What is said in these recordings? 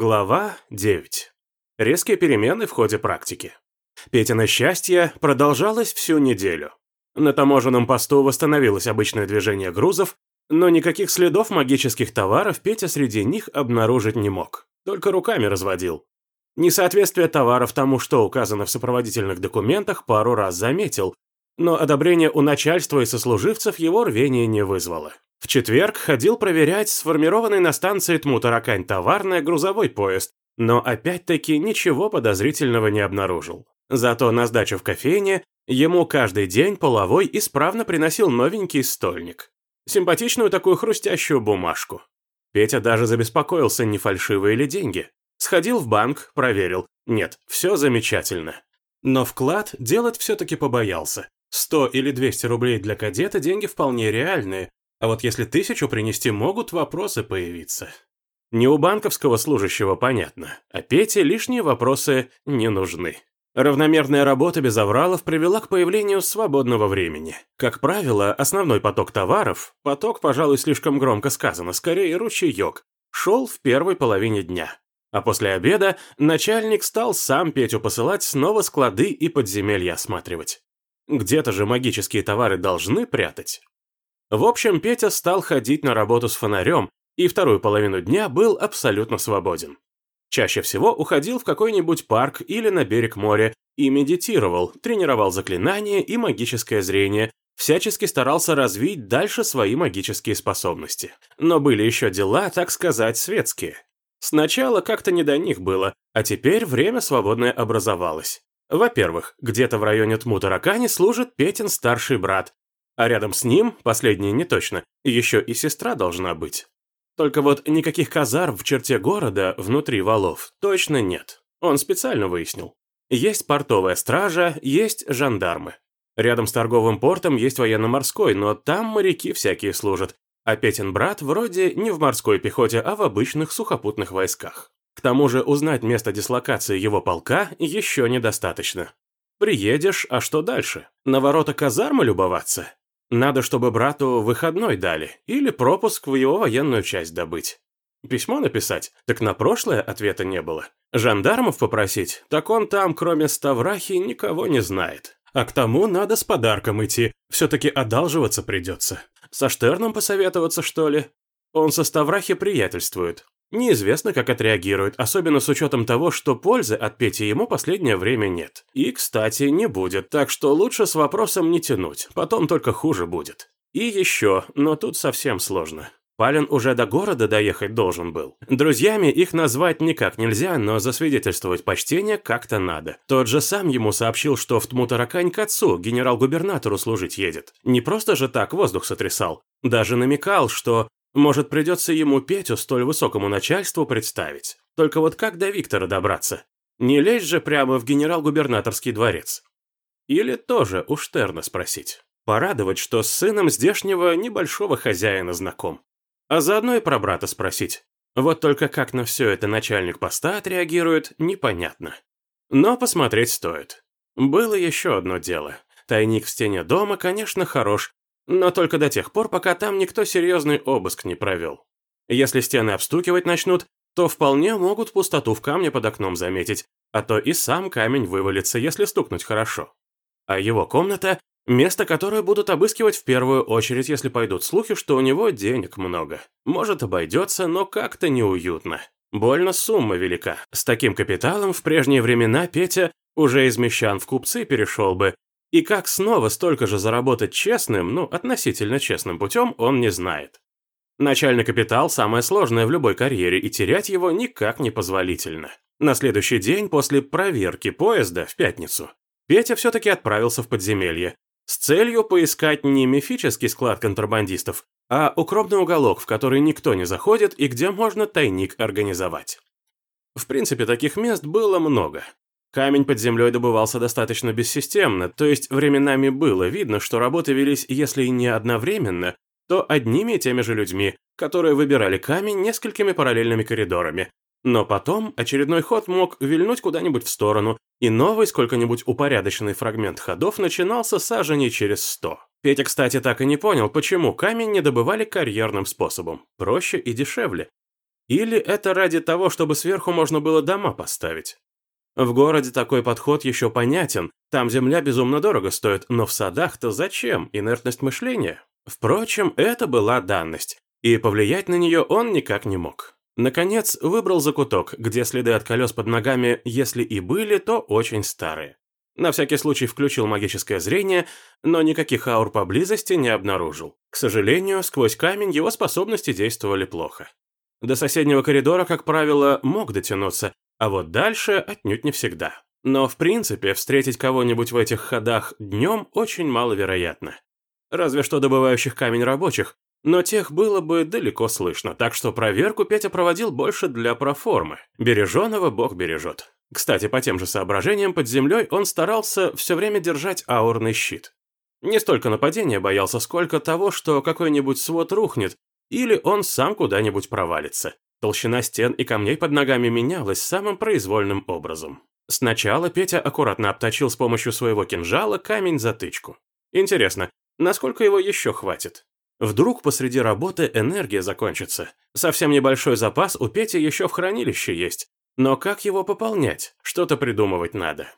Глава 9. Резкие перемены в ходе практики. Петина счастье продолжалось всю неделю. На таможенном посту восстановилось обычное движение грузов, но никаких следов магических товаров Петя среди них обнаружить не мог, только руками разводил. Несоответствие товаров тому, что указано в сопроводительных документах, пару раз заметил, но одобрение у начальства и сослуживцев его рвение не вызвало. В четверг ходил проверять сформированный на станции Тмутаракань товарный грузовой поезд, но опять-таки ничего подозрительного не обнаружил. Зато на сдачу в кофейне ему каждый день половой исправно приносил новенький стольник. Симпатичную такую хрустящую бумажку. Петя даже забеспокоился, не фальшивые ли деньги. Сходил в банк, проверил. Нет, все замечательно. Но вклад делать все-таки побоялся. 100 или 200 рублей для кадета деньги вполне реальные, а вот если тысячу принести, могут вопросы появиться. Не у банковского служащего понятно, а Пете лишние вопросы не нужны. Равномерная работа без авралов привела к появлению свободного времени. Как правило, основной поток товаров, поток, пожалуй, слишком громко сказано, скорее ручеек, шел в первой половине дня. А после обеда начальник стал сам Петю посылать снова склады и подземелья осматривать. Где-то же магические товары должны прятать. В общем, Петя стал ходить на работу с фонарем и вторую половину дня был абсолютно свободен. Чаще всего уходил в какой-нибудь парк или на берег моря и медитировал, тренировал заклинания и магическое зрение, всячески старался развить дальше свои магические способности. Но были еще дела, так сказать, светские. Сначала как-то не до них было, а теперь время свободное образовалось. Во-первых, где-то в районе Тмутаракани служит Петин старший брат, а рядом с ним, последнее не точно, еще и сестра должна быть. Только вот никаких казарм в черте города, внутри валов, точно нет. Он специально выяснил. Есть портовая стража, есть жандармы. Рядом с торговым портом есть военно-морской, но там моряки всякие служат. А Петин брат вроде не в морской пехоте, а в обычных сухопутных войсках. К тому же узнать место дислокации его полка еще недостаточно. Приедешь, а что дальше? На ворота казармы любоваться? Надо, чтобы брату выходной дали или пропуск в его военную часть добыть. Письмо написать? Так на прошлое ответа не было. Жандармов попросить? Так он там, кроме Ставрахи, никого не знает. А к тому надо с подарком идти, все-таки одалживаться придется. Со Штерном посоветоваться, что ли? Он со Ставрахи приятельствует. Неизвестно, как отреагирует, особенно с учетом того, что пользы от Пети ему последнее время нет. И, кстати, не будет, так что лучше с вопросом не тянуть, потом только хуже будет. И еще, но тут совсем сложно. Палин уже до города доехать должен был. Друзьями их назвать никак нельзя, но засвидетельствовать почтение как-то надо. Тот же сам ему сообщил, что в Тмутаракань к отцу, генерал-губернатору служить едет. Не просто же так воздух сотрясал. Даже намекал, что может, придется ему Петю столь высокому начальству представить. Только вот как до Виктора добраться? Не лезть же прямо в генерал-губернаторский дворец. Или тоже у Штерна спросить. Порадовать, что с сыном здешнего небольшого хозяина знаком. А заодно и про брата спросить. Вот только как на все это начальник поста отреагирует, непонятно. Но посмотреть стоит. Было еще одно дело. Тайник в стене дома, конечно, хорош, но только до тех пор, пока там никто серьезный обыск не провел. Если стены обстукивать начнут, то вполне могут пустоту в камне под окном заметить, а то и сам камень вывалится, если стукнуть хорошо. А его комната – место, которое будут обыскивать в первую очередь, если пойдут слухи, что у него денег много. Может, обойдется, но как-то неуютно. Больно сумма велика. С таким капиталом в прежние времена Петя уже из мещан в купцы перешел бы, и как снова столько же заработать честным, ну, относительно честным путем, он не знает. Начальный капитал – самое сложное в любой карьере, и терять его никак не позволительно. На следующий день после проверки поезда в пятницу Петя все-таки отправился в подземелье с целью поискать не мифический склад контрабандистов, а укромный уголок, в который никто не заходит и где можно тайник организовать. В принципе, таких мест было много. Камень под землей добывался достаточно бессистемно, то есть временами было видно, что работы велись, если и не одновременно, то одними и теми же людьми, которые выбирали камень несколькими параллельными коридорами. Но потом очередной ход мог вильнуть куда-нибудь в сторону, и новый сколько-нибудь упорядоченный фрагмент ходов начинался саженей через сто. Петя, кстати, так и не понял, почему камень не добывали карьерным способом, проще и дешевле. Или это ради того, чтобы сверху можно было дома поставить? В городе такой подход еще понятен, там земля безумно дорого стоит, но в садах-то зачем? Инертность мышления? Впрочем, это была данность, и повлиять на нее он никак не мог. Наконец, выбрал закуток, где следы от колес под ногами, если и были, то очень старые. На всякий случай включил магическое зрение, но никаких аур поблизости не обнаружил. К сожалению, сквозь камень его способности действовали плохо. До соседнего коридора, как правило, мог дотянуться, а вот дальше отнюдь не всегда. Но, в принципе, встретить кого-нибудь в этих ходах днем очень маловероятно. Разве что добывающих камень рабочих, но тех было бы далеко слышно, так что проверку Петя проводил больше для проформы. Береженого бог бережет. Кстати, по тем же соображениям под землей он старался все время держать аурный щит. Не столько нападения боялся, сколько того, что какой-нибудь свод рухнет, или он сам куда-нибудь провалится. Толщина стен и камней под ногами менялась самым произвольным образом. Сначала Петя аккуратно обточил с помощью своего кинжала камень-затычку. Интересно, насколько его еще хватит? Вдруг посреди работы энергия закончится. Совсем небольшой запас у Пети еще в хранилище есть. Но как его пополнять? Что-то придумывать надо.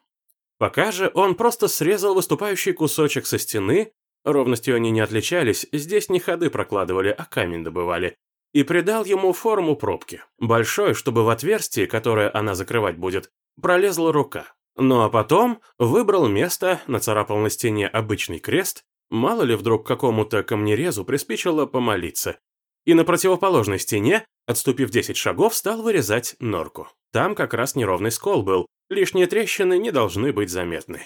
Пока же он просто срезал выступающий кусочек со стены, ровностью они не отличались, здесь не ходы прокладывали, а камень добывали, и придал ему форму пробки. Большой, чтобы в отверстие, которое она закрывать будет, пролезла рука. Ну а потом выбрал место, нацарапал на стене обычный крест, мало ли вдруг какому-то камнерезу приспичило помолиться. И на противоположной стене, отступив 10 шагов, стал вырезать норку. Там как раз неровный скол был, лишние трещины не должны быть заметны.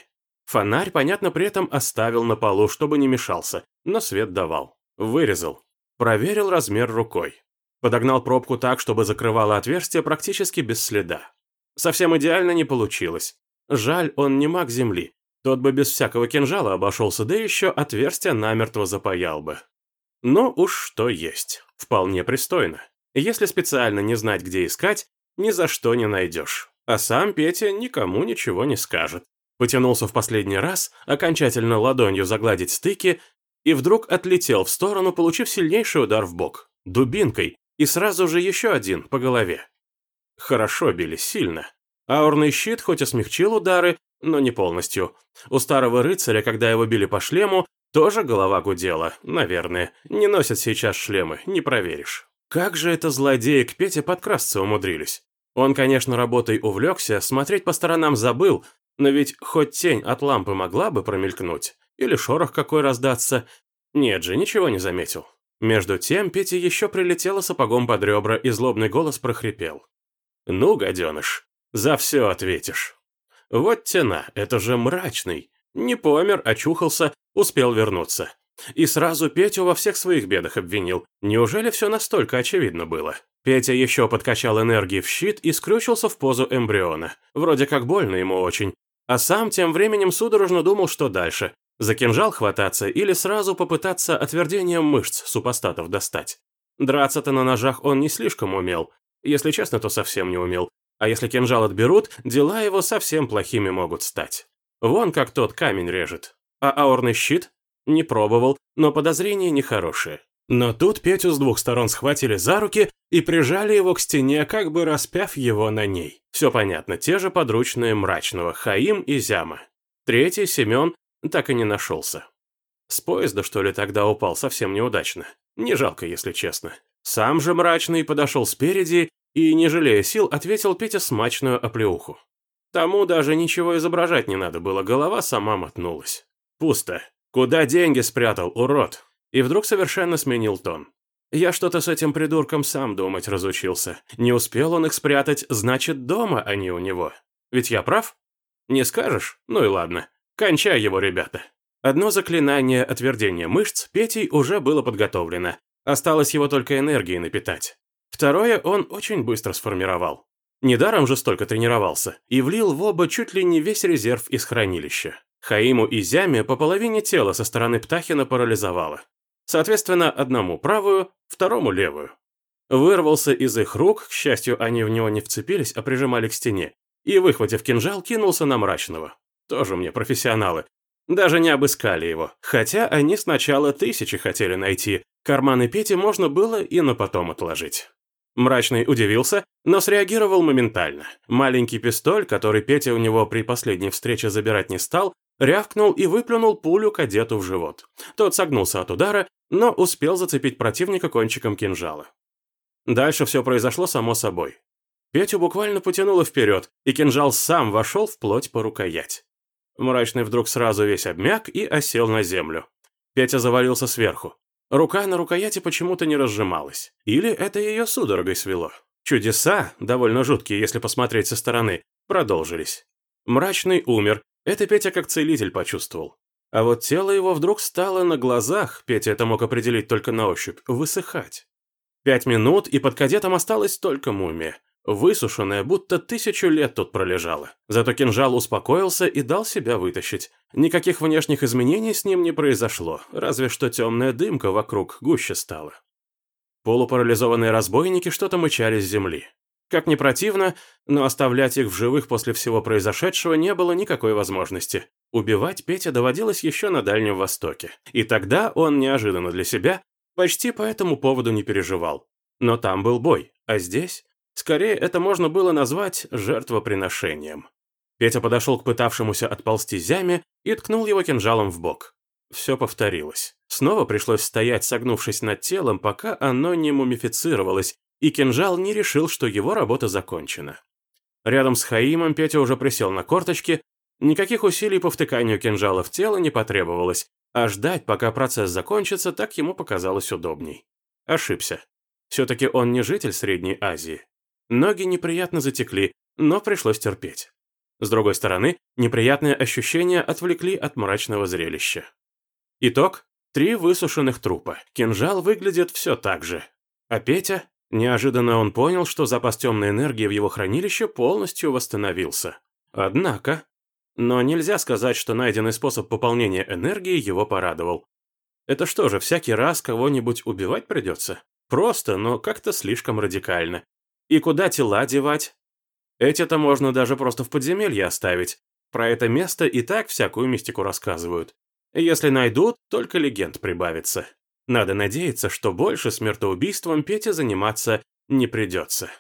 Фонарь, понятно, при этом оставил на полу, чтобы не мешался, но свет давал. Вырезал, Проверил размер рукой. Подогнал пробку так, чтобы закрывало отверстие практически без следа. Совсем идеально не получилось. Жаль, он не маг земли. Тот бы без всякого кинжала обошелся, да еще отверстие намертво запаял бы. Но уж что есть. Вполне пристойно. Если специально не знать, где искать, ни за что не найдешь. А сам Петя никому ничего не скажет. Потянулся в последний раз, окончательно ладонью загладить стыки и вдруг отлетел в сторону, получив сильнейший удар в бок. Дубинкой, и сразу же еще один по голове. Хорошо били, сильно. Аурный щит хоть и смягчил удары, но не полностью. У старого рыцаря, когда его били по шлему, тоже голова гудела, наверное. Не носят сейчас шлемы, не проверишь. Как же это злодеи к Пете подкрасться умудрились? Он, конечно, работой увлекся, смотреть по сторонам забыл, но ведь хоть тень от лампы могла бы промелькнуть. Или шорох какой раздаться. Нет же, ничего не заметил. Между тем Пете еще прилетело сапогом под ребра, и злобный голос прохрипел. «Ну, гаденыш, за все ответишь». Вот тена, это же мрачный. Не помер, очухался, успел вернуться. И сразу Петю во всех своих бедах обвинил. Неужели все настолько очевидно было? Петя еще подкачал энергии в щит и скрючился в позу эмбриона. Вроде как больно ему очень. А сам тем временем судорожно думал, что дальше. За кинжал хвататься или сразу попытаться отвердением мышц супостатов достать. Драться-то на ножах он не слишком умел. Если честно, то совсем не умел. А если кинжал отберут, дела его совсем плохими могут стать. Вон как тот камень режет. А аурный щит? Не пробовал, но подозрения нехорошие. Но тут Петю с двух сторон схватили за руки и прижали его к стене, как бы распяв его на ней. Все понятно, те же подручные мрачного, Хаим и Зяма. Третий, Семен, так и не нашелся. С поезда, что ли, тогда упал совсем неудачно. Не жалко, если честно. Сам же мрачный подошел спереди и, не жалея сил, ответил Петя смачную оплеуху. Тому даже ничего изображать не надо было, голова сама мотнулась. Пусто. Куда деньги спрятал, урод? И вдруг совершенно сменил тон. Я что-то с этим придурком сам думать разучился. Не успел он их спрятать, значит, дома они у него. Ведь я прав? Не скажешь? Ну и ладно. Кончай его, ребята. Одно заклинание отвердения мышц Петей уже было подготовлено. Осталось его только энергией напитать. Второе он очень быстро сформировал. Недаром же столько тренировался и влил в оба чуть ли не весь резерв из хранилища. Хаиму и Зяме по половине тела со стороны Птахина парализовало. Соответственно, одному правую, второму левую. Вырвался из их рук, к счастью, они в него не вцепились, а прижимали к стене, и, выхватив кинжал, кинулся на мрачного. Тоже мне профессионалы. Даже не обыскали его. Хотя они сначала тысячи хотели найти. Карманы Пети можно было и на потом отложить. Мрачный удивился, но среагировал моментально. Маленький пистоль, который Петя у него при последней встрече забирать не стал, рявкнул и выплюнул пулю кадету в живот. Тот согнулся от удара, но успел зацепить противника кончиком кинжала. Дальше все произошло само собой. Петю буквально потянуло вперед, и кинжал сам вошел вплоть по рукоять. Мрачный вдруг сразу весь обмяк и осел на землю. Петя завалился сверху. Рука на рукояти почему-то не разжималась. Или это ее судорогой свело. Чудеса, довольно жуткие, если посмотреть со стороны, продолжились. Мрачный умер, это Петя как целитель почувствовал. А вот тело его вдруг стало на глазах, Петя это мог определить только на ощупь, высыхать. Пять минут, и под кадетом осталась только мумия. Высушенная, будто тысячу лет тут пролежала. Зато кинжал успокоился и дал себя вытащить. Никаких внешних изменений с ним не произошло, разве что темная дымка вокруг гуще стала. Полупарализованные разбойники что-то мычали с земли. Как ни противно, но оставлять их в живых после всего произошедшего не было никакой возможности. Убивать Петя доводилось еще на Дальнем Востоке. И тогда он, неожиданно для себя, почти по этому поводу не переживал. Но там был бой, а здесь Скорее, это можно было назвать жертвоприношением. Петя подошел к пытавшемуся отползти зяме и ткнул его кинжалом в бок. Все повторилось. Снова пришлось стоять, согнувшись над телом, пока оно не мумифицировалось, и кинжал не решил, что его работа закончена. Рядом с Хаимом Петя уже присел на корточки, никаких усилий по втыканию кинжала в тело не потребовалось, а ждать, пока процесс закончится, так ему показалось удобней. Ошибся. Все-таки он не житель Средней Азии. Ноги неприятно затекли, но пришлось терпеть. С другой стороны, неприятные ощущения отвлекли от мрачного зрелища. Итог – три высушенных трупа. Кинжал выглядит все так же. А Петя? Неожиданно он понял, что запас темной энергии в его хранилище полностью восстановился. Однако... Но нельзя сказать, что найденный способ пополнения энергии его порадовал. Это что же, всякий раз кого-нибудь убивать придется? Просто, но как-то слишком радикально. И куда тела девать? Эти-то можно даже просто в подземелье оставить. Про это место и так всякую мистику рассказывают. Если найдут, только легенд прибавится. Надо надеяться, что больше смертоубийством Пете заниматься не придется.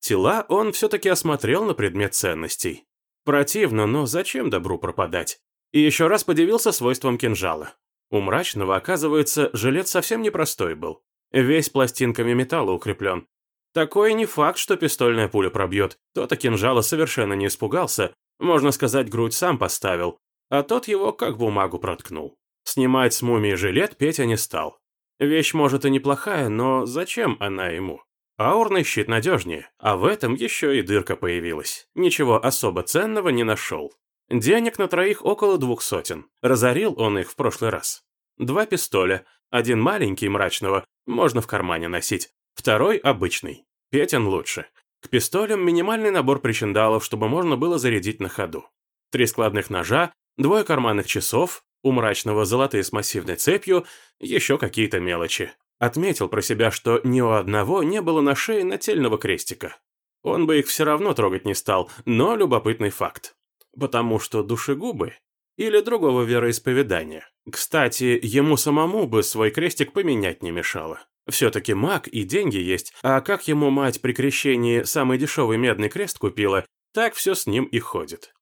Тела он все-таки осмотрел на предмет ценностей. Противно, но зачем добру пропадать? И еще раз подивился свойством кинжала. У мрачного, оказывается, жилет совсем непростой был. Весь пластинками металла укреплен, такой не факт, что пистольная пуля пробьет. Тот-то кинжала совершенно не испугался, можно сказать, грудь сам поставил, а тот его как бумагу проткнул. Снимать с мумии жилет Петя не стал. Вещь, может, и неплохая, но зачем она ему? Аурный щит надежнее, а в этом еще и дырка появилась. Ничего особо ценного не нашел. Денег на троих около двух сотен. Разорил он их в прошлый раз. Два пистоля, один маленький мрачного, можно в кармане носить, Второй обычный. Петин лучше. К пистолям минимальный набор причиндалов, чтобы можно было зарядить на ходу. Три складных ножа, двое карманных часов, у мрачного золотые с массивной цепью, еще какие-то мелочи. Отметил про себя, что ни у одного не было на шее нательного крестика. Он бы их все равно трогать не стал, но любопытный факт. Потому что душегубы или другого вероисповедания. Кстати, ему самому бы свой крестик поменять не мешало. Все-таки маг и деньги есть, а как ему мать при крещении самый дешевый медный крест купила, так все с ним и ходит.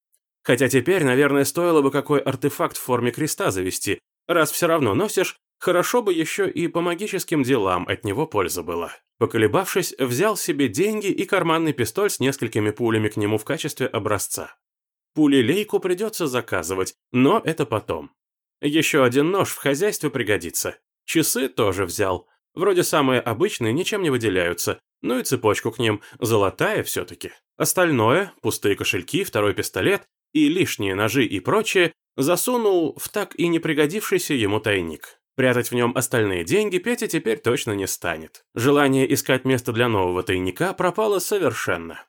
Хотя теперь, наверное, стоило бы какой артефакт в форме креста завести. Раз все равно носишь, хорошо бы еще и по магическим делам от него польза была. Поколебавшись, взял себе деньги и карманный пистоль с несколькими пулями к нему в качестве образца. Пулелейку придется заказывать, но это потом. Еще один нож в хозяйстве пригодится. Часы тоже взял. Вроде самые обычные ничем не выделяются, ну и цепочку к ним, золотая все-таки. Остальное, пустые кошельки, второй пистолет и лишние ножи и прочее, засунул в так и не пригодившийся ему тайник. Прятать в нем остальные деньги Петя теперь точно не станет. Желание искать место для нового тайника пропало совершенно.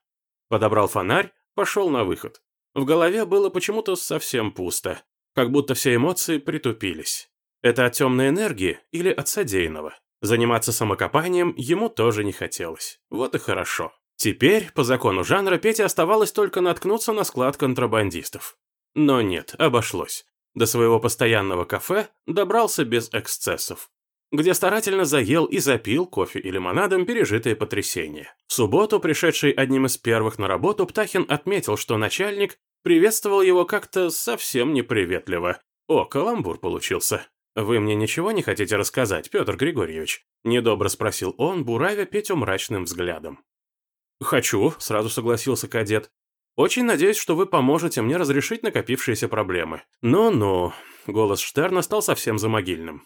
Подобрал фонарь, пошел на выход. В голове было почему-то совсем пусто, как будто все эмоции притупились. Это от темной энергии или от содеянного? Заниматься самокопанием ему тоже не хотелось. Вот и хорошо. Теперь, по закону жанра, Пете оставалось только наткнуться на склад контрабандистов. Но нет, обошлось. До своего постоянного кафе добрался без эксцессов. где старательно заел и запил кофе и лимонадом пережитые потрясения. В субботу, пришедший одним из первых на работу, Птахин отметил, что начальник приветствовал его как-то совсем неприветливо. О, каламбур получился. «Вы мне ничего не хотите рассказать, Петр Григорьевич?» – недобро спросил он, буравя Петю мрачным взглядом. «Хочу», – сразу согласился кадет. «Очень надеюсь, что вы поможете мне разрешить накопившиеся проблемы». «Ну-ну», – голос Штерна стал совсем замогильным.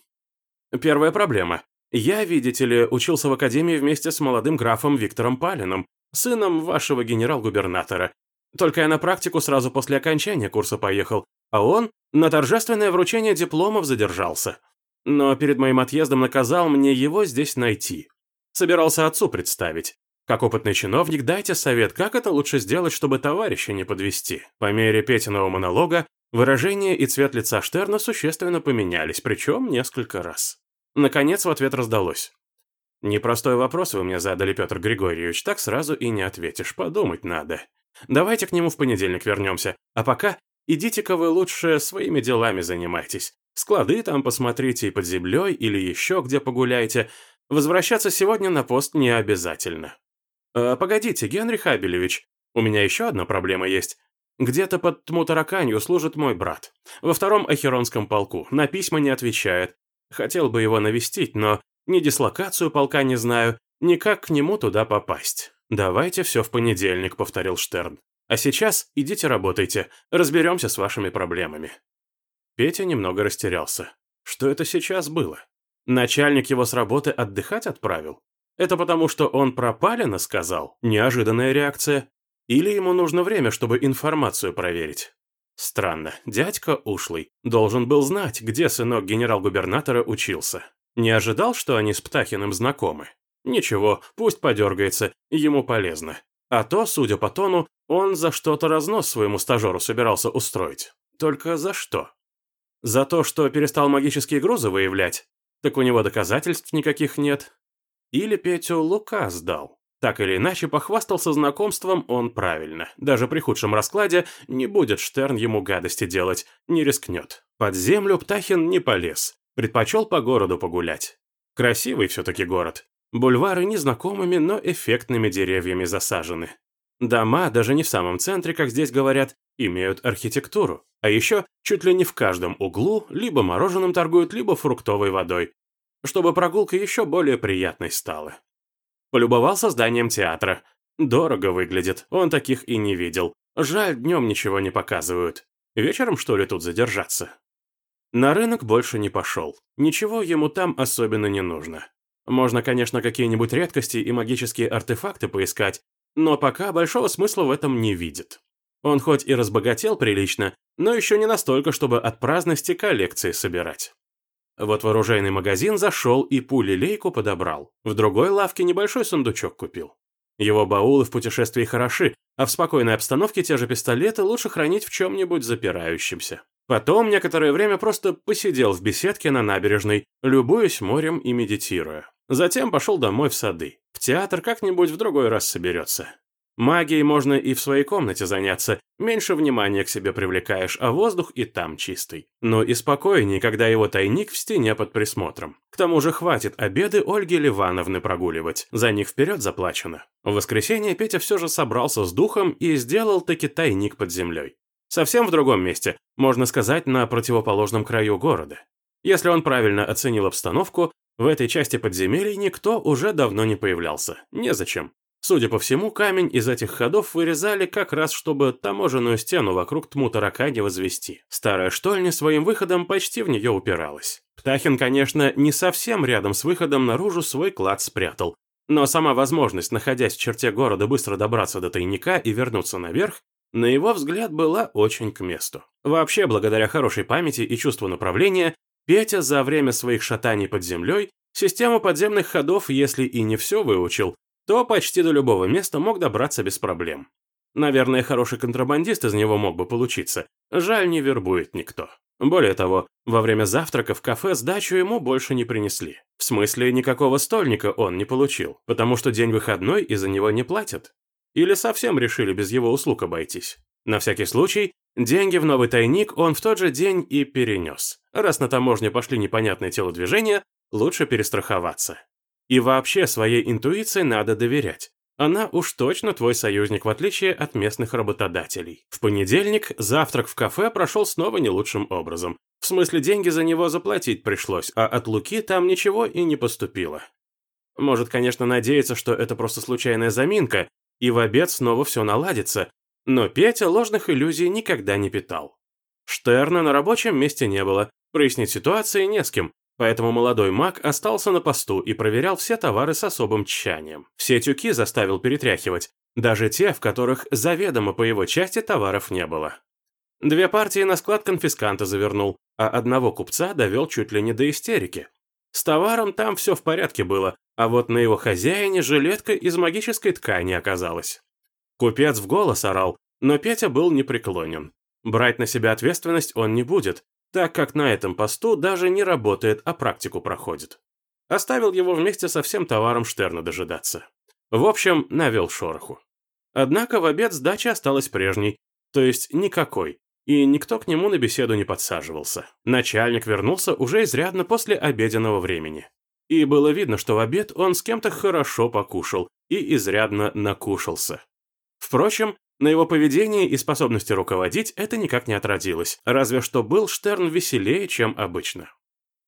«Первая проблема. Я, видите ли, учился в академии вместе с молодым графом Виктором Палиным, сыном вашего генерал-губернатора. Только я на практику сразу после окончания курса поехал, а он на торжественное вручение дипломов задержался. Но перед моим отъездом наказал мне его здесь найти. Собирался отцу представить. Как опытный чиновник, дайте совет, как это лучше сделать, чтобы товарища не подвести. По мере Петиного монолога выражение и цвет лица Штерна существенно поменялись, причем несколько раз. Наконец в ответ раздалось. «Непростой вопрос вы мне задали, Петр Григорьевич, так сразу и не ответишь, подумать надо. Давайте к нему в понедельник вернемся, а пока Идите-ка вы лучше своими делами занимайтесь. Склады там посмотрите и под землей, или еще где погуляйте. Возвращаться сегодня на пост не обязательно. А, погодите, Генрих Абелевич, у меня еще одна проблема есть. Где-то под Тмутараканью служит мой брат. Во втором Ахеронском полку, на письма не отвечает. Хотел бы его навестить, но ни дислокацию полка не знаю, ни как к нему туда попасть. «Давайте все в понедельник», — повторил Штерн. А сейчас идите работайте, разберемся с вашими проблемами». Петя немного растерялся. Что это сейчас было? Начальник его с работы отдыхать отправил? Это потому, что он про сказал? Неожиданная реакция. Или ему нужно время, чтобы информацию проверить? Странно, дядька ушлый. Должен был знать, где сынок генерал-губернатора учился. Не ожидал, что они с Птахиным знакомы? Ничего, пусть подергается, ему полезно. А то, судя по тону, он за что-то разнос своему стажеру собирался устроить. Только за что? За то, что перестал магические грузы выявлять? Так у него доказательств никаких нет. Или Петю Лука сдал. Так или иначе, похвастался знакомством он правильно. Даже при худшем раскладе не будет Штерн ему гадости делать, не рискнет. Под землю Птахин не полез. Предпочел по городу погулять. Красивый все-таки город. Бульвары незнакомыми, но эффектными деревьями засажены. Дома, даже не в самом центре, как здесь говорят, имеют архитектуру. А еще чуть ли не в каждом углу либо мороженым торгуют, либо фруктовой водой. Чтобы прогулка еще более приятной стала. Полюбовался зданием театра. Дорого выглядит, он таких и не видел. Жаль, днем ничего не показывают. Вечером, что ли, тут задержаться? На рынок больше не пошел. Ничего ему там особенно не нужно. Можно, конечно, какие-нибудь редкости и магические артефакты поискать, но пока большого смысла в этом не видит. Он хоть и разбогател прилично, но еще не настолько, чтобы от праздности коллекции собирать. Вот в оружейный магазин зашел и пули-лейку подобрал. В другой лавке небольшой сундучок купил. Его баулы в путешествии хороши, а в спокойной обстановке те же пистолеты лучше хранить в чем-нибудь запирающемся. Потом некоторое время просто посидел в беседке на набережной, любуясь морем и медитируя. Затем пошел домой в сады. В театр как-нибудь в другой раз соберется. Магией можно и в своей комнате заняться, меньше внимания к себе привлекаешь, а воздух и там чистый. Но и спокойнее, когда его тайник в стене под присмотром. К тому же хватит обеды Ольги Ливановны прогуливать, за них вперед заплачено. В воскресенье Петя все же собрался с духом и сделал таки тайник под землей. Совсем в другом месте, можно сказать, на противоположном краю города. Если он правильно оценил обстановку, в этой части подземелий никто уже давно не появлялся. Незачем. Судя по всему, камень из этих ходов вырезали как раз, чтобы таможенную стену вокруг Тмутаракаги возвести. Старая штольня своим выходом почти в нее упиралась. Птахин, конечно, не совсем рядом с выходом наружу свой клад спрятал. Но сама возможность, находясь в черте города, быстро добраться до тайника и вернуться наверх, на его взгляд, была очень к месту. Вообще, благодаря хорошей памяти и чувству направления, Петя за время своих шатаний под землей систему подземных ходов, если и не все выучил, то почти до любого места мог добраться без проблем. Наверное, хороший контрабандист из него мог бы получиться. Жаль, не вербует никто. Более того, во время завтрака в кафе сдачу ему больше не принесли. В смысле, никакого стольника он не получил, потому что день выходной и за него не платят. Или совсем решили без его услуг обойтись. На всякий случай, Деньги в новый тайник он в тот же день и перенес. Раз на таможне пошли непонятные телодвижения, лучше перестраховаться. И вообще своей интуиции надо доверять. Она уж точно твой союзник, в отличие от местных работодателей. В понедельник завтрак в кафе прошел снова не лучшим образом. В смысле, деньги за него заплатить пришлось, а от Луки там ничего и не поступило. Может, конечно, надеяться, что это просто случайная заминка, и в обед снова все наладится, но Петя ложных иллюзий никогда не питал. Штерна на рабочем месте не было, прояснить ситуации не с кем, Поэтому молодой маг остался на посту и проверял все товары с особым тщанием. Все тюки заставил перетряхивать, даже те, в которых заведомо по его части товаров не было. Две партии на склад конфисканта завернул, а одного купца довел чуть ли не до истерики. С товаром там все в порядке было, а вот на его хозяине жилетка из магической ткани оказалась. Купец в голос орал, но Петя был непреклонен. Брать на себя ответственность он не будет, так как на этом посту даже не работает, а практику проходит. Оставил его вместе со всем товаром Штерна дожидаться. В общем, навел шороху. Однако в обед сдача осталась прежней, то есть никакой, и никто к нему на беседу не подсаживался. Начальник вернулся уже изрядно после обеденного времени. И было видно, что в обед он с кем-то хорошо покушал и изрядно накушался. Впрочем, на его поведении и способности руководить это никак не отразилось, разве что был Штерн веселее, чем обычно.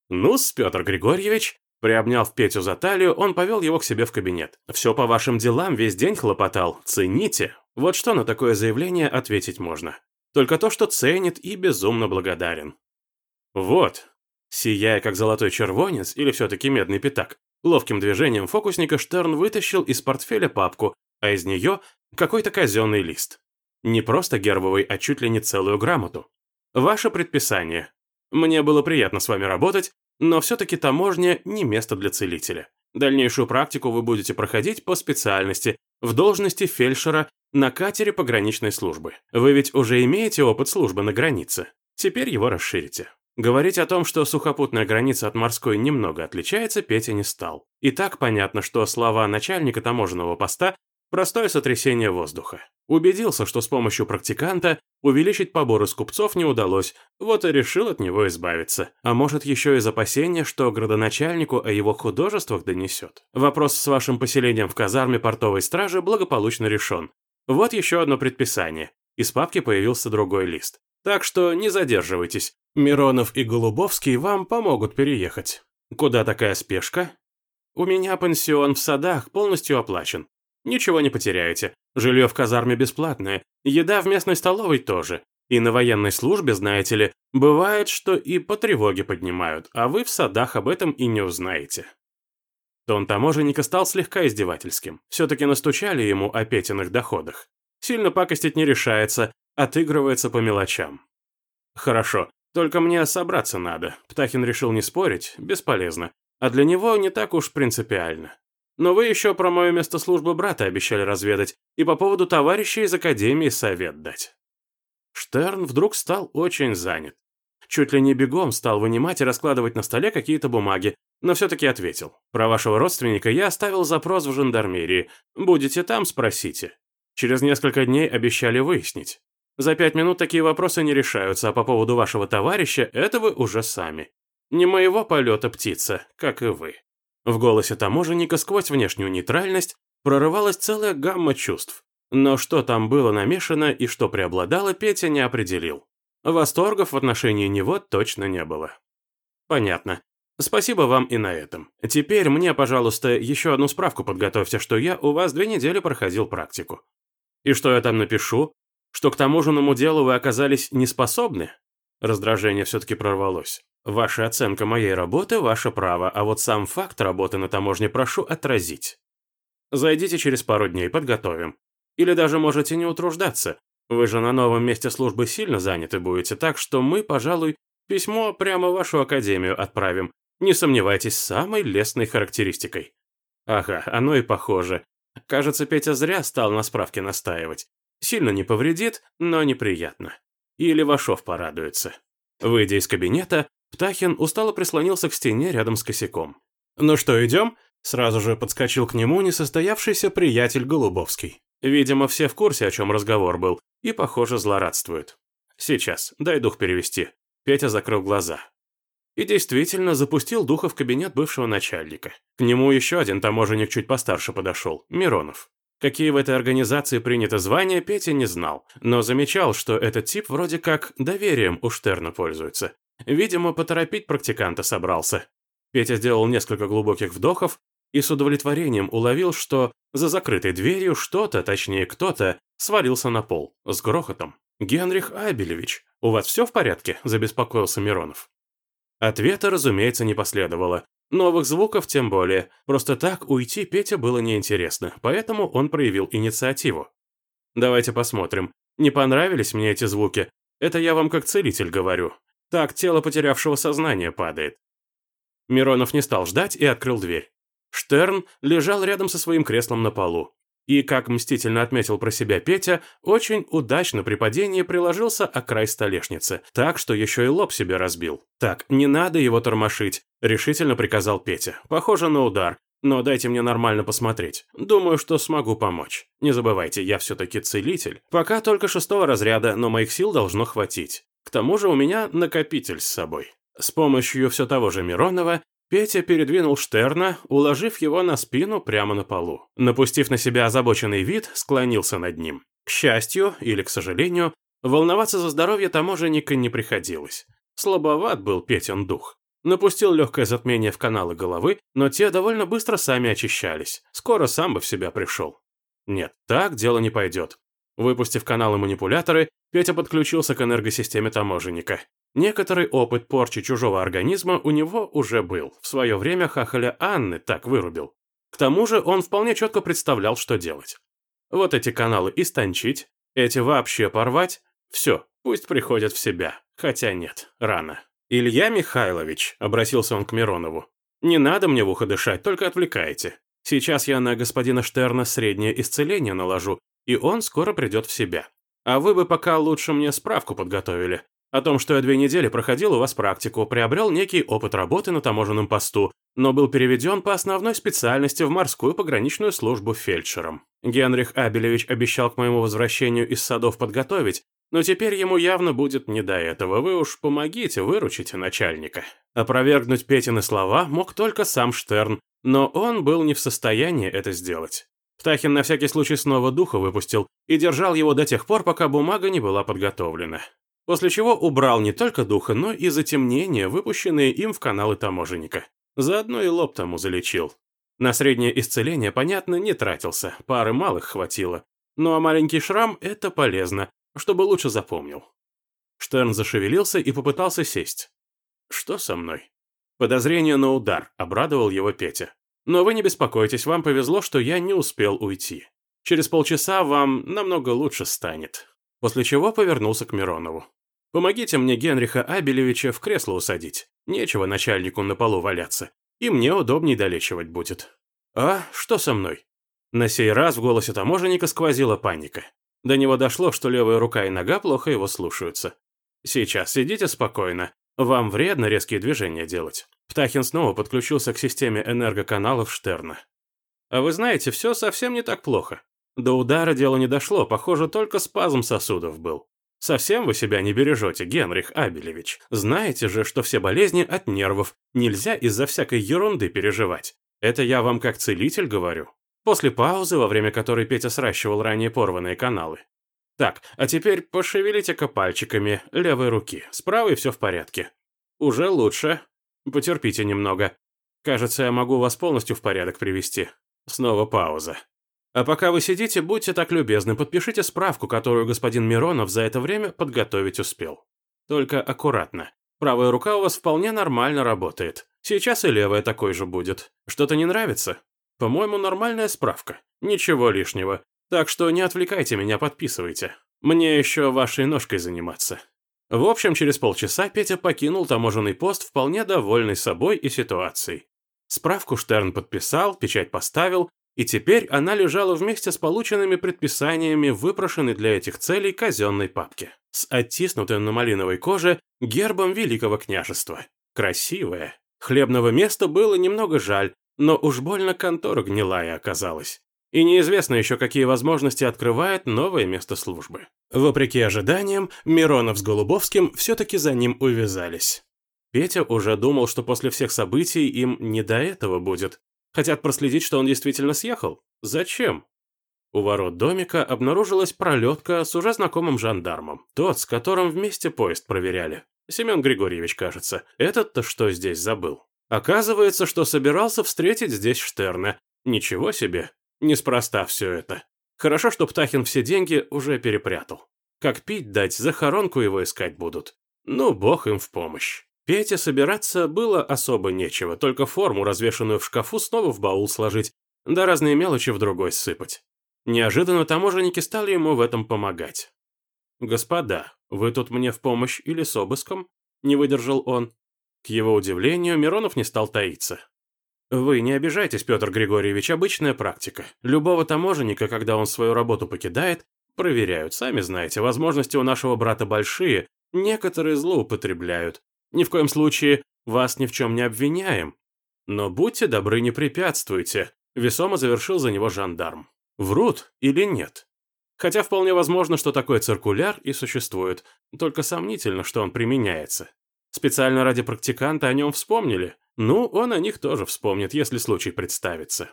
«Ну-с, Петр Григорьевич», Приобняв Петю за талию, он повел его к себе в кабинет. «Все по вашим делам весь день хлопотал. Цените». Вот что на такое заявление ответить можно. Только то, что ценит и безумно благодарен. Вот. Сияя как золотой червонец или все-таки медный пятак, ловким движением фокусника Штерн вытащил из портфеля папку, а из нее какой-то казенный лист. Не просто гербовый, а чуть ли не целую грамоту. Ваше предписание. Мне было приятно с вами работать, но все-таки таможня не место для целителя. Дальнейшую практику вы будете проходить по специальности, в должности фельдшера на катере пограничной службы. Вы ведь уже имеете опыт службы на границе. Теперь его расширите. Говорить о том, что сухопутная граница от морской немного отличается, Петя не стал. И так понятно, что слова начальника таможенного поста Простое сотрясение воздуха. Убедился, что с помощью практиканта увеличить поборы с купцов не удалось, вот и решил от него избавиться. А может еще из опасения, что градоначальнику о его художествах донесет. Вопрос с вашим поселением в казарме портовой стражи благополучно решен. Вот еще одно предписание. Из папки появился другой лист. Так что не задерживайтесь. Миронов и Голубовский вам помогут переехать. Куда такая спешка? У меня пансион в садах полностью оплачен. Ничего не потеряете. Жилье в казарме бесплатное, еда в местной столовой тоже. И на военной службе, знаете ли, бывает, что и по тревоге поднимают, а вы в садах об этом и не узнаете. Тон таможенника стал слегка издевательским. Все-таки настучали ему о Петиных доходах. Сильно пакостить не решается, отыгрывается по мелочам. Хорошо, только мне собраться надо. Птахин решил не спорить, бесполезно. А для него не так уж принципиально. Но вы еще про мое место службы брата обещали разведать и по поводу товарища из Академии совет дать». Штерн вдруг стал очень занят. Чуть ли не бегом стал вынимать и раскладывать на столе какие-то бумаги, но все-таки ответил. «Про вашего родственника я оставил запрос в жандармерии. Будете там, спросите». Через несколько дней обещали выяснить. За пять минут такие вопросы не решаются, а по поводу вашего товарища это вы уже сами. Не моего полета птица, как и вы. В голосе таможенника сквозь внешнюю нейтральность прорывалась целая гамма чувств. Но что там было намешано и что преобладало, Петя не определил. Восторгов в отношении него точно не было. Понятно. Спасибо вам и на этом. Теперь мне, пожалуйста, еще одну справку подготовьте, что я у вас две недели проходил практику. И что я там напишу? Что к таможенному делу вы оказались неспособны? Раздражение все-таки прорвалось. Ваша оценка моей работы – ваше право, а вот сам факт работы на таможне прошу отразить. Зайдите через пару дней, подготовим. Или даже можете не утруждаться. Вы же на новом месте службы сильно заняты будете, так что мы, пожалуй, письмо прямо в вашу академию отправим. Не сомневайтесь, самой лестной характеристикой. Ага, оно и похоже. Кажется, Петя зря стал на справке настаивать. Сильно не повредит, но неприятно. Или Вашов порадуется. Выйдя из кабинета, Птахин устало прислонился к стене рядом с косяком. «Ну что, идем?» Сразу же подскочил к нему несостоявшийся приятель Голубовский. Видимо, все в курсе, о чем разговор был, и, похоже, злорадствуют. «Сейчас, дай дух перевести». Петя закрыл глаза. и действительно запустил духа в кабинет бывшего начальника. К нему еще один таможенник чуть постарше подошел, Миронов. Какие в этой организации принято звания, Петя не знал, но замечал, что этот тип вроде как доверием у Штерна пользуется. Видимо, поторопить практиканта собрался. Петя сделал несколько глубоких вдохов и с удовлетворением уловил, что за закрытой дверью что-то, точнее кто-то, свалился на пол, с грохотом. «Генрих Абелевич, у вас все в порядке?» – забеспокоился Миронов. Ответа, разумеется, не последовало. Новых звуков тем более. Просто так уйти Пете было неинтересно, поэтому он проявил инициативу. Давайте посмотрим. Не понравились мне эти звуки? Это я вам как целитель говорю. Так тело потерявшего сознание падает. Миронов не стал ждать и открыл дверь. Штерн лежал рядом со своим креслом на полу. И, как мстительно отметил про себя Петя, очень удачно при падении приложился о край столешницы, так что еще и лоб себе разбил. «Так, не надо его тормошить», – решительно приказал Петя. «Похоже на удар, но дайте мне нормально посмотреть. Думаю, что смогу помочь. Не забывайте, я все-таки целитель. Пока только шестого разряда, но моих сил должно хватить. К тому же у меня накопитель с собой». С помощью все того же Миронова Петя передвинул Штерна, уложив его на спину прямо на полу. Напустив на себя озабоченный вид, склонился над ним. К счастью, или к сожалению, волноваться за здоровье таможенника не приходилось. Слабоват был Петин дух. Напустил легкое затмение в каналы головы, но те довольно быстро сами очищались. Скоро сам бы в себя пришел. Нет, так дело не пойдет. Выпустив каналы-манипуляторы, Петя подключился к энергосистеме таможенника. Некоторый опыт порчи чужого организма у него уже был. В свое время хахаля Анны так вырубил. К тому же он вполне четко представлял, что делать. Вот эти каналы истончить, эти вообще порвать. Все, пусть приходят в себя. Хотя нет, рано. «Илья Михайлович», — обратился он к Миронову, — «не надо мне в ухо дышать, только отвлекайте. Сейчас я на господина Штерна среднее исцеление наложу, и он скоро придет в себя. А вы бы пока лучше мне справку подготовили. О том, что я две недели проходил у вас практику, приобрел некий опыт работы на таможенном посту, но был переведен по основной специальности в морскую пограничную службу фельдшером. Генрих Абелевич обещал к моему возвращению из садов подготовить, но теперь ему явно будет не до этого. Вы уж помогите, выручите начальника. Опровергнуть Петины слова мог только сам Штерн, но он был не в состоянии это сделать. Птахин на всякий случай снова духа выпустил и держал его до тех пор, пока бумага не была подготовлена после чего убрал не только духа, но и затемнения, выпущенные им в каналы таможенника. Заодно и лоб тому залечил. На среднее исцеление, понятно, не тратился, пары малых хватило. Ну а маленький шрам – это полезно, чтобы лучше запомнил. Штерн зашевелился и попытался сесть. «Что со мной?» «Подозрение на удар», – обрадовал его Петя. «Но вы не беспокойтесь, вам повезло, что я не успел уйти. Через полчаса вам намного лучше станет». После чего повернулся к Миронову. Помогите мне Генриха Абелевича в кресло усадить. Нечего начальнику на полу валяться. И мне удобней долечивать будет. А, что со мной? На сей раз в голосе таможенника сквозила паника. До него дошло, что левая рука и нога плохо его слушаются. Сейчас сидите спокойно. Вам вредно резкие движения делать. Птахин снова подключился к системе энергоканалов Штерна. А вы знаете, все совсем не так плохо. До удара дело не дошло, похоже, только спазм сосудов был. Совсем вы себя не бережете, Генрих Абелевич. Знаете же, что все болезни от нервов. Нельзя из-за всякой ерунды переживать. Это я вам как целитель говорю. После паузы, во время которой Петя сращивал ранее порванные каналы. Так, а теперь пошевелите-ка пальчиками левой руки. С правой все в порядке. Уже лучше. Потерпите немного. Кажется, я могу вас полностью в порядок привести. Снова пауза. А пока вы сидите, будьте так любезны, подпишите справку, которую господин Миронов за это время подготовить успел. Только аккуратно. Правая рука у вас вполне нормально работает. Сейчас и левая такой же будет. Что-то не нравится? По-моему, нормальная справка. Ничего лишнего. Так что не отвлекайте меня, подписывайте. Мне еще вашей ножкой заниматься. В общем, через полчаса Петя покинул таможенный пост вполне довольный собой и ситуацией. Справку Штерн подписал, печать поставил, и теперь она лежала вместе с полученными предписаниями, выпрошенной для этих целей казенной папки, с оттиснутым на малиновой коже гербом Великого княжества. Красивая. Хлебного места было немного жаль, но уж больно контора гнилая оказалась. И неизвестно еще, какие возможности открывает новое место службы. Вопреки ожиданиям, Миронов с Голубовским все-таки за ним увязались. Петя уже думал, что после всех событий им не до этого будет. Хотят проследить, что он действительно съехал? Зачем? У ворот домика обнаружилась пролетка с уже знакомым жандармом. Тот, с которым вместе поезд проверяли. Семен Григорьевич, кажется. Этот-то что здесь забыл? Оказывается, что собирался встретить здесь Штерна. Ничего себе. Неспроста все это. Хорошо, что Птахин все деньги уже перепрятал. Как пить дать, захоронку его искать будут. Ну, бог им в помощь. Пете собираться было особо нечего, только форму, развешанную в шкафу, снова в баул сложить, да разные мелочи в другой сыпать. Неожиданно таможенники стали ему в этом помогать. «Господа, вы тут мне в помощь или с обыском?» – не выдержал он. К его удивлению, Миронов не стал таиться. «Вы не обижайтесь, Петр Григорьевич, обычная практика. Любого таможенника, когда он свою работу покидает, проверяют. Сами знаете, возможности у нашего брата большие, некоторые злоупотребляют. Ни в коем случае вас ни в чем не обвиняем. Но будьте добры, не препятствуйте», – весомо завершил за него жандарм. Врут или нет? Хотя вполне возможно, что такой циркуляр и существует, только сомнительно, что он применяется. Специально ради практиканта о нем вспомнили. Ну, он о них тоже вспомнит, если случай представится.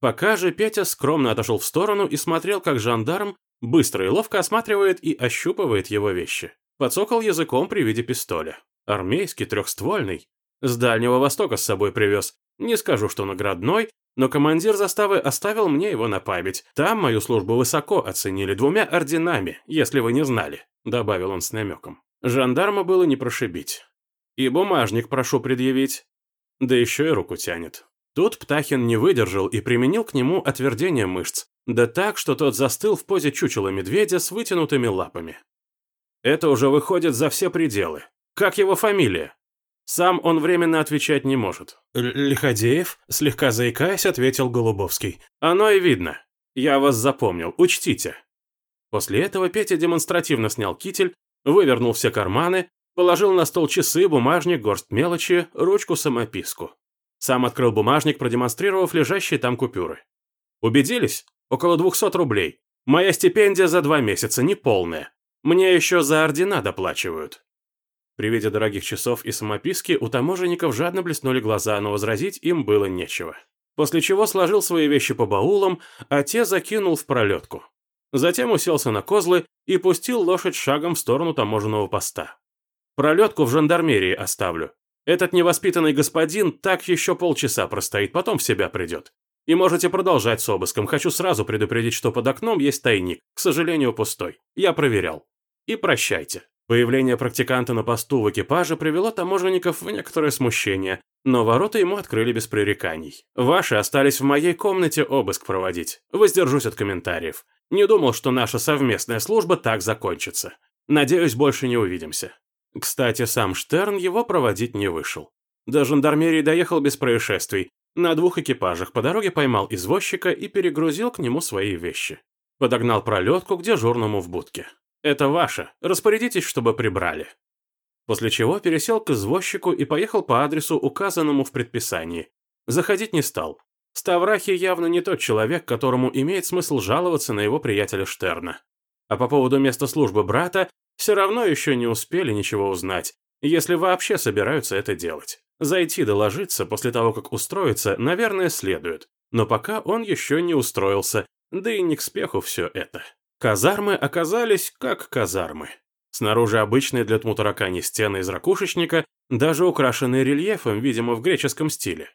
Пока же Петя скромно отошел в сторону и смотрел, как жандарм быстро и ловко осматривает и ощупывает его вещи. Подсокал языком при виде пистоля. Армейский, трехствольный. С Дальнего Востока с собой привез. Не скажу, что наградной, но командир заставы оставил мне его на. Там мою службу высоко оценили двумя орденами, если вы не знали», — добавил он с намеком. Жандарма было не прошибить. И бумажник прошу предъявить. Да еще и руку тянет. Тут Птахин не выдержал и применил к нему отвердение мышц, да так, что тот застыл в позе чучела медведя с вытянутыми лапами. Это уже выходит за все пределы. Как его фамилия? Сам он временно отвечать не может. «Лиходеев?» – слегка заикаясь, ответил Голубовский. «Оно и видно. Я вас запомнил, учтите». После этого Петя демонстративно снял китель, вывернул все карманы, Положил на стол часы, бумажник, горсть мелочи, ручку-самописку. Сам открыл бумажник, продемонстрировав лежащие там купюры. Убедились? Около 200 рублей. Моя стипендия за два месяца, не полная. Мне еще за ордена доплачивают. При виде дорогих часов и самописки у таможенников жадно блеснули глаза, но возразить им было нечего. После чего сложил свои вещи по баулам, а те закинул в пролетку. Затем уселся на козлы и пустил лошадь шагом в сторону таможенного поста. Пролетку в жандармерии оставлю. Этот невоспитанный господин так еще полчаса простоит, потом в себя придет. И можете продолжать с обыском. Хочу сразу предупредить, что под окном есть тайник. К сожалению, пустой. Я проверял. И прощайте. Появление практиканта на посту в экипаже привело таможенников в некоторое смущение, но ворота ему открыли без пререканий. «Ваши остались в моей комнате обыск проводить. Воздержусь от комментариев. Не думал, что наша совместная служба так закончится. Надеюсь, больше не увидимся. Кстати, сам Штерн его проводить не вышел. До жандармерии доехал без происшествий. На двух экипажах по дороге поймал извозчика и перегрузил к нему свои вещи. Подогнал пролетку к дежурному в будке. «Это ваше. Распорядитесь, чтобы прибрали». После чего пересел к извозчику и поехал по адресу, указанному в предписании. Заходить не стал. Ставрахи явно не тот человек, которому имеет смысл жаловаться на его приятеля Штерна. А по поводу места службы брата, все равно еще не успели ничего узнать, если вообще собираются это делать. Зайти доложиться после того, как устроиться, наверное, следует. Но пока он еще не устроился, да и не к спеху все это. Казармы оказались как казармы. Снаружи обычные для тмутаракани стены из ракушечника, даже украшенные рельефом, видимо, в греческом стиле.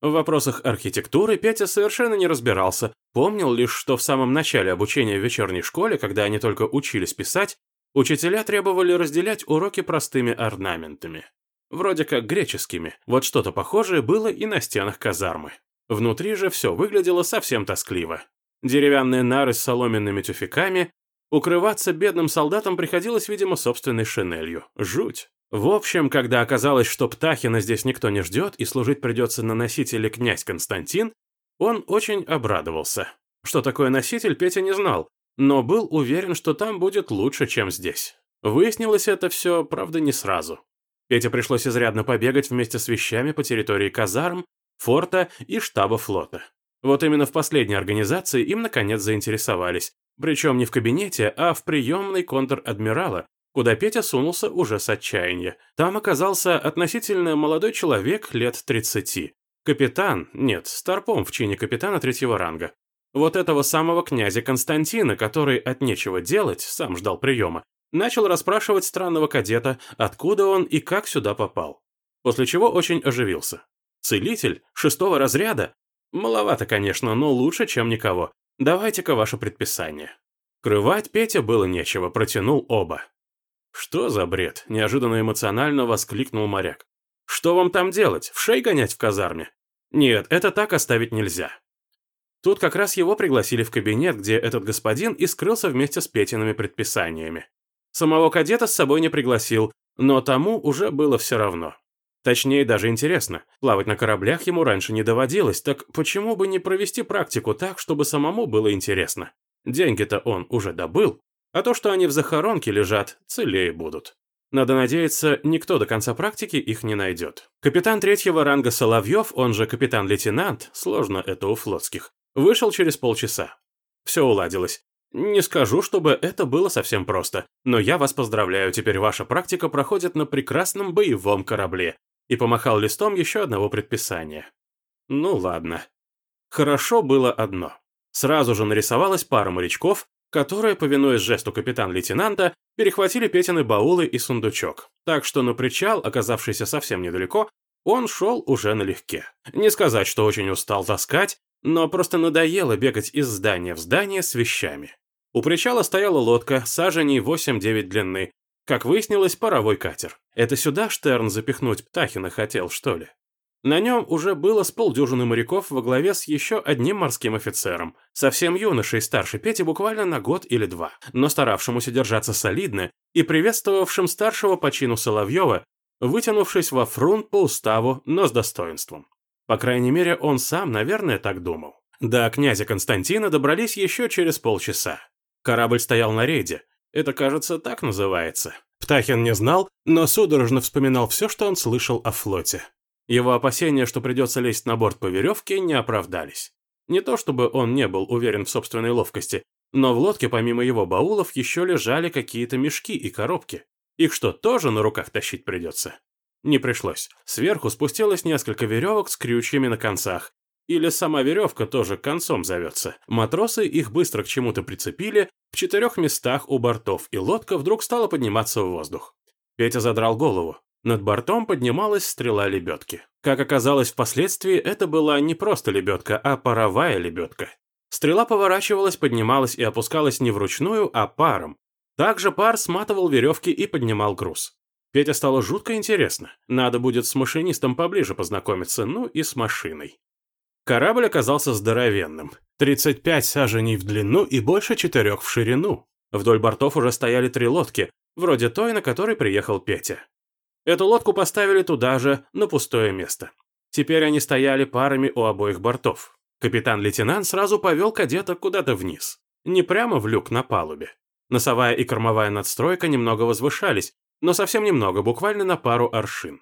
В вопросах архитектуры Петя совершенно не разбирался, помнил лишь, что в самом начале обучения в вечерней школе, когда они только учились писать, Учителя требовали разделять уроки простыми орнаментами. Вроде как греческими. Вот что-то похожее было и на стенах казармы. Внутри же все выглядело совсем тоскливо. Деревянные нары с соломенными тюфяками. Укрываться бедным солдатам приходилось, видимо, собственной шинелью. Жуть. В общем, когда оказалось, что Птахина здесь никто не ждет и служить придется на носителе князь Константин, он очень обрадовался. Что такое носитель, Петя не знал, но был уверен, что там будет лучше, чем здесь. Выяснилось это все, правда, не сразу. Пете пришлось изрядно побегать вместе с вещами по территории казарм, форта и штаба флота. Вот именно в последней организации им наконец заинтересовались, причем не в кабинете, а в приемной контр-адмирала, куда Петя сунулся уже с отчаяния. Там оказался относительно молодой человек лет 30. Капитан, нет, старпом в чине капитана третьего ранга. Вот этого самого князя Константина, который от нечего делать, сам ждал приема, начал расспрашивать странного кадета, откуда он и как сюда попал. После чего очень оживился. Целитель? Шестого разряда? Маловато, конечно, но лучше, чем никого. Давайте-ка ваше предписание. Крывать Петя было нечего, протянул оба. «Что за бред?» – неожиданно эмоционально воскликнул моряк. «Что вам там делать? В шей гонять в казарме?» «Нет, это так оставить нельзя». Тут как раз его пригласили в кабинет, где этот господин и скрылся вместе с Петиными предписаниями. Самого кадета с собой не пригласил, но тому уже было все равно. Точнее, даже интересно. Плавать на кораблях ему раньше не доводилось, так почему бы не провести практику так, чтобы самому было интересно? Деньги-то он уже добыл, а то, что они в захоронке лежат, целее будут. Надо надеяться, никто до конца практики их не найдет. Капитан третьего ранга Соловьев, он же капитан-лейтенант, сложно это у флотских, вышел через полчаса. Все уладилось. Не скажу, чтобы это было совсем просто, но я вас поздравляю, теперь ваша практика проходит на прекрасном боевом корабле. И помахал листом еще одного предписания. Ну ладно. Хорошо было одно. Сразу же нарисовалась пара морячков, которые, повинуясь жесту капитан-лейтенанта, перехватили Петины баулы и сундучок. Так что на причал, оказавшийся совсем недалеко, он шел уже налегке. Не сказать, что очень устал таскать, но просто надоело бегать из здания в здание с вещами. У причала стояла лодка, саженей 8-9 длины. Как выяснилось, паровой катер. Это сюда Штерн запихнуть Птахина хотел, что ли? На нем уже было с полдюжины моряков во главе с еще одним морским офицером, совсем юношей старше Пети буквально на год или два, но старавшемуся держаться солидно и приветствовавшим старшего по чину Соловьева, вытянувшись во фрунт по уставу, но с достоинством. По крайней мере, он сам, наверное, так думал. До князя Константина добрались еще через полчаса. Корабль стоял на рейде. Это, кажется, так называется. Птахин не знал, но судорожно вспоминал все, что он слышал о флоте. Его опасения, что придется лезть на борт по веревке, не оправдались. Не то чтобы он не был уверен в собственной ловкости, но в лодке помимо его баулов еще лежали какие-то мешки и коробки. Их что, тоже на руках тащить придется? Не пришлось. Сверху спустилось несколько веревок с крючьями на концах. Или сама веревка тоже концом зовется. Матросы их быстро к чему-то прицепили в четырех местах у бортов, и лодка вдруг стала подниматься в воздух. Петя задрал голову. Над бортом поднималась стрела лебедки. Как оказалось впоследствии, это была не просто лебедка, а паровая лебедка. Стрела поворачивалась, поднималась и опускалась не вручную, а паром. Также пар сматывал веревки и поднимал груз. Петя стало жутко интересно. Надо будет с машинистом поближе познакомиться, ну и с машиной. Корабль оказался здоровенным. 35 саженей в длину и больше четырех в ширину. Вдоль бортов уже стояли три лодки, вроде той, на которой приехал Петя. Эту лодку поставили туда же, на пустое место. Теперь они стояли парами у обоих бортов. Капитан-лейтенант сразу повел кадета куда-то вниз. Не прямо в люк на палубе. Носовая и кормовая надстройка немного возвышались, но совсем немного, буквально на пару аршин.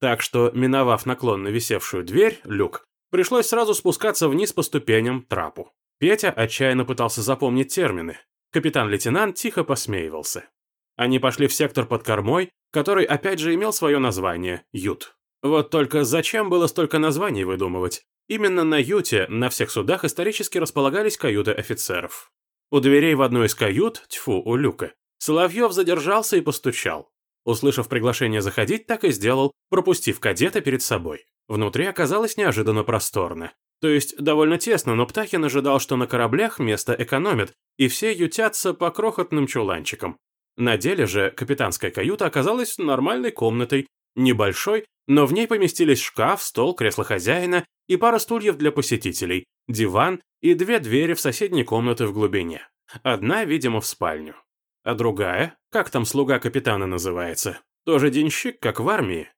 Так что, миновав наклонно висевшую дверь, люк, пришлось сразу спускаться вниз по ступеням, трапу. Петя отчаянно пытался запомнить термины. Капитан-лейтенант тихо посмеивался. Они пошли в сектор под кормой, который опять же имел свое название – Ют. Вот только зачем было столько названий выдумывать? Именно на Юте на всех судах исторически располагались каюты офицеров. У дверей в одной из кают, тьфу, у люка, Соловьев задержался и постучал. Услышав приглашение заходить, так и сделал, пропустив кадета перед собой. Внутри оказалось неожиданно просторно. То есть довольно тесно, но Птахин ожидал, что на кораблях место экономят, и все ютятся по крохотным чуланчикам. На деле же капитанская каюта оказалась нормальной комнатой, небольшой, но в ней поместились шкаф, стол, кресло хозяина и пара стульев для посетителей, диван и две двери в соседней комнаты в глубине. Одна, видимо, в спальню. А другая, как там слуга капитана называется, тоже денщик, как в армии.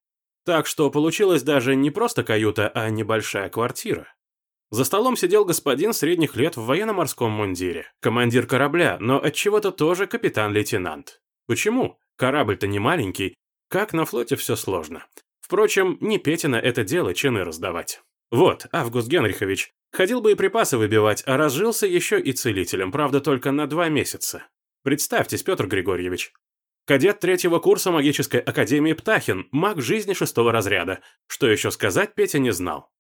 Так что получилась даже не просто каюта, а небольшая квартира. За столом сидел господин средних лет в военно-морском мундире. Командир корабля, но от чего то тоже капитан-лейтенант. Почему? Корабль-то не маленький. Как на флоте все сложно. Впрочем, не Петина это дело чины раздавать. Вот, Август Генрихович, ходил бы и припасы выбивать, а разжился еще и целителем, правда, только на два месяца. Представьтесь, Петр Григорьевич. Кадет третьего курса магической академии Птахин, маг жизни шестого разряда. Что еще сказать, Петя не знал.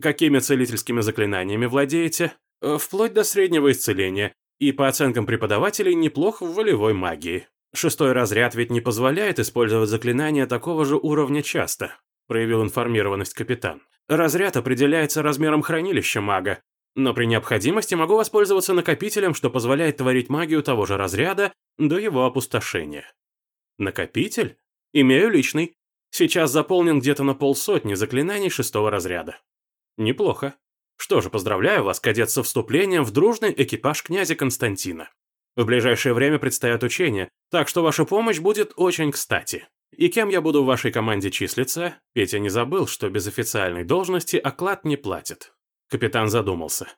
Какими целительскими заклинаниями владеете? Э, вплоть до среднего исцеления. И по оценкам преподавателей неплох в волевой магии. Шестой разряд ведь не позволяет использовать заклинания такого же уровня часто, проявил информированность капитан. Разряд определяется размером хранилища мага, но при необходимости могу воспользоваться накопителем, что позволяет творить магию того же разряда до его опустошения. Накопитель? Имею личный. Сейчас заполнен где-то на полсотни заклинаний шестого разряда. Неплохо. Что же, поздравляю вас, кадет, со вступлением в дружный экипаж князя Константина. В ближайшее время предстоят учения, так что ваша помощь будет очень кстати. И кем я буду в вашей команде числиться? Петя не забыл, что без официальной должности оклад не платит. Капитан задумался.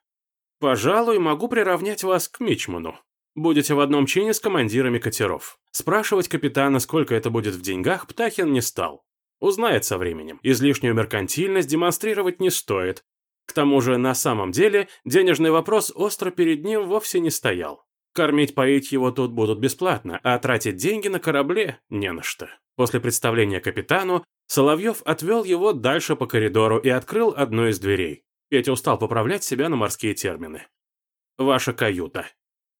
«Пожалуй, могу приравнять вас к Мичману. Будете в одном чине с командирами катеров». Спрашивать капитана, сколько это будет в деньгах, Птахин не стал. Узнает со временем. Излишнюю меркантильность демонстрировать не стоит. К тому же, на самом деле, денежный вопрос остро перед ним вовсе не стоял. Кормить-поить его тут будут бесплатно, а тратить деньги на корабле не на что. После представления капитану, Соловьев отвел его дальше по коридору и открыл одну из дверей. Петя устал поправлять себя на морские термины. «Ваша каюта».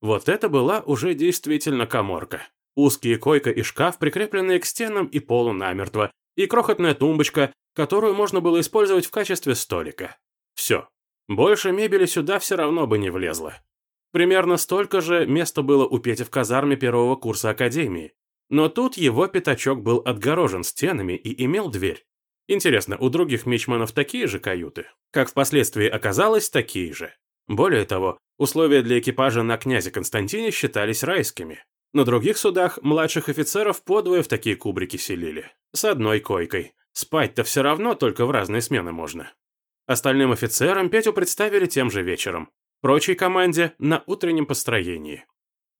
Вот это была уже действительно коморка. Узкие койка и шкаф, прикрепленные к стенам и полу намертво, и крохотная тумбочка, которую можно было использовать в качестве столика. Все. Больше мебели сюда все равно бы не влезло. Примерно столько же места было у Пети в казарме первого курса академии. Но тут его пятачок был отгорожен стенами и имел дверь. Интересно, у других мичманов такие же каюты? Как впоследствии оказалось, такие же. Более того, условия для экипажа на князе Константине считались райскими. На других судах младших офицеров подвое в такие кубрики селили. С одной койкой. Спать-то все равно только в разные смены можно. Остальным офицерам Петю представили тем же вечером. Прочей команде на утреннем построении.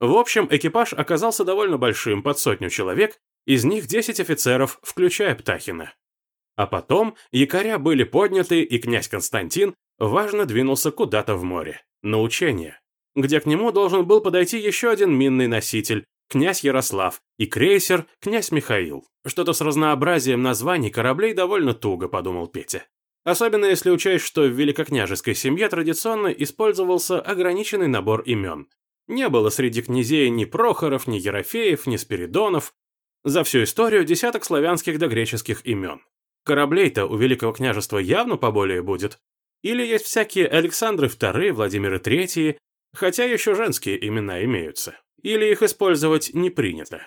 В общем, экипаж оказался довольно большим, под сотню человек, из них 10 офицеров, включая Птахина. А потом якоря были подняты, и князь Константин важно двинулся куда-то в море, на учение, где к нему должен был подойти еще один минный носитель, князь Ярослав, и крейсер князь Михаил. Что-то с разнообразием названий кораблей довольно туго, подумал Петя. Особенно если учесть, что в великокняжеской семье традиционно использовался ограниченный набор имен. Не было среди князей ни Прохоров, ни Ерофеев, ни Спиридонов. За всю историю десяток славянских да греческих имен. Кораблей-то у Великого княжества явно поболее будет. Или есть всякие Александры II, Владимиры III, хотя еще женские имена имеются. Или их использовать не принято.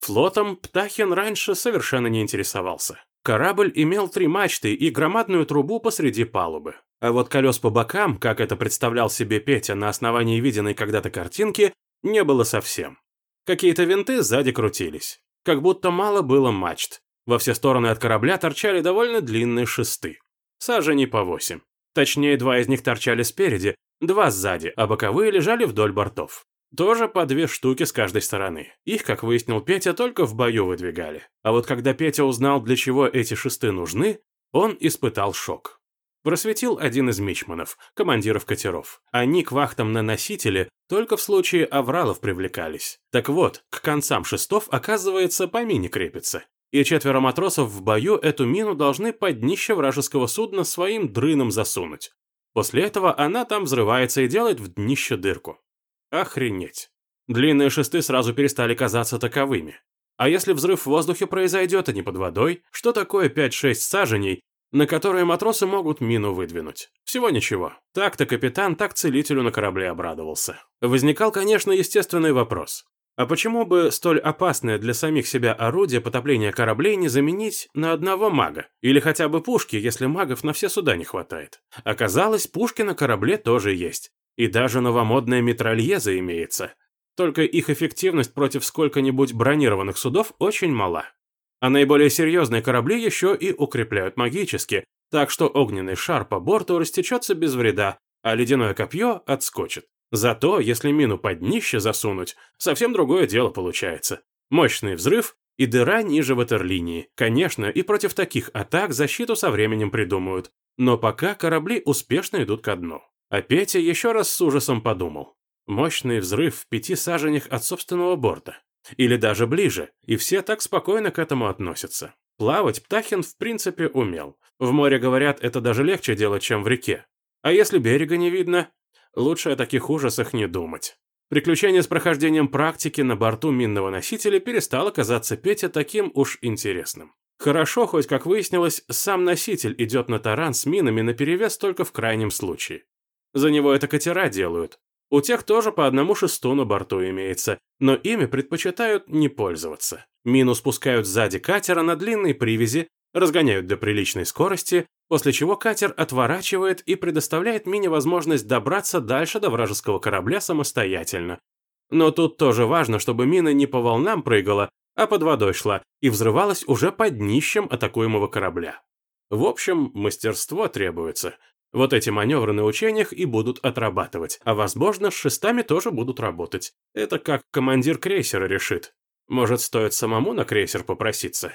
Флотом Птахин раньше совершенно не интересовался. Корабль имел три мачты и громадную трубу посреди палубы. А вот колес по бокам, как это представлял себе Петя на основании виденной когда-то картинки, не было совсем. Какие-то винты сзади крутились. Как будто мало было мачт. Во все стороны от корабля торчали довольно длинные шесты. Саженей по восемь. Точнее, два из них торчали спереди, два сзади, а боковые лежали вдоль бортов. Тоже по две штуки с каждой стороны. Их, как выяснил Петя, только в бою выдвигали. А вот когда Петя узнал, для чего эти шесты нужны, он испытал шок. Просветил один из мичманов, командиров катеров. Они к вахтам на носителе только в случае авралов привлекались. Так вот, к концам шестов, оказывается, по мине крепится и четверо матросов в бою эту мину должны под днище вражеского судна своим дрыном засунуть. После этого она там взрывается и делает в днище дырку. Охренеть. Длинные шесты сразу перестали казаться таковыми. А если взрыв в воздухе произойдет, а не под водой, что такое 5-6 саженей, на которые матросы могут мину выдвинуть? Всего ничего. Так-то капитан, так целителю на корабле обрадовался. Возникал, конечно, естественный вопрос. А почему бы столь опасное для самих себя орудие потопления кораблей не заменить на одного мага? Или хотя бы пушки, если магов на все суда не хватает? Оказалось, пушки на корабле тоже есть. И даже новомодная метрольеза имеется. Только их эффективность против сколько-нибудь бронированных судов очень мала. А наиболее серьезные корабли еще и укрепляют магически, так что огненный шар по борту растечется без вреда, а ледяное копье отскочит. Зато, если мину под днище засунуть, совсем другое дело получается. Мощный взрыв и дыра ниже ватерлинии. Конечно, и против таких атак защиту со временем придумают. Но пока корабли успешно идут ко дну. А Петя еще раз с ужасом подумал. Мощный взрыв в пяти саженях от собственного борта. Или даже ближе, и все так спокойно к этому относятся. Плавать Птахин в принципе умел. В море, говорят, это даже легче делать, чем в реке. А если берега не видно, лучше о таких ужасах не думать. Приключение с прохождением практики на борту минного носителя перестало казаться Пете таким уж интересным. Хорошо, хоть, как выяснилось, сам носитель идет на таран с минами наперевес только в крайнем случае. За него это катера делают. У тех тоже по одному шесту на борту имеется, но ими предпочитают не пользоваться. Мину спускают сзади катера на длинной привязи, разгоняют до приличной скорости, после чего катер отворачивает и предоставляет мине возможность добраться дальше до вражеского корабля самостоятельно. Но тут тоже важно, чтобы мина не по волнам прыгала, а под водой шла и взрывалась уже под днищем атакуемого корабля. В общем, мастерство требуется. Вот эти маневры на учениях и будут отрабатывать, а возможно, с шестами тоже будут работать. Это как командир крейсера решит. Может, стоит самому на крейсер попроситься?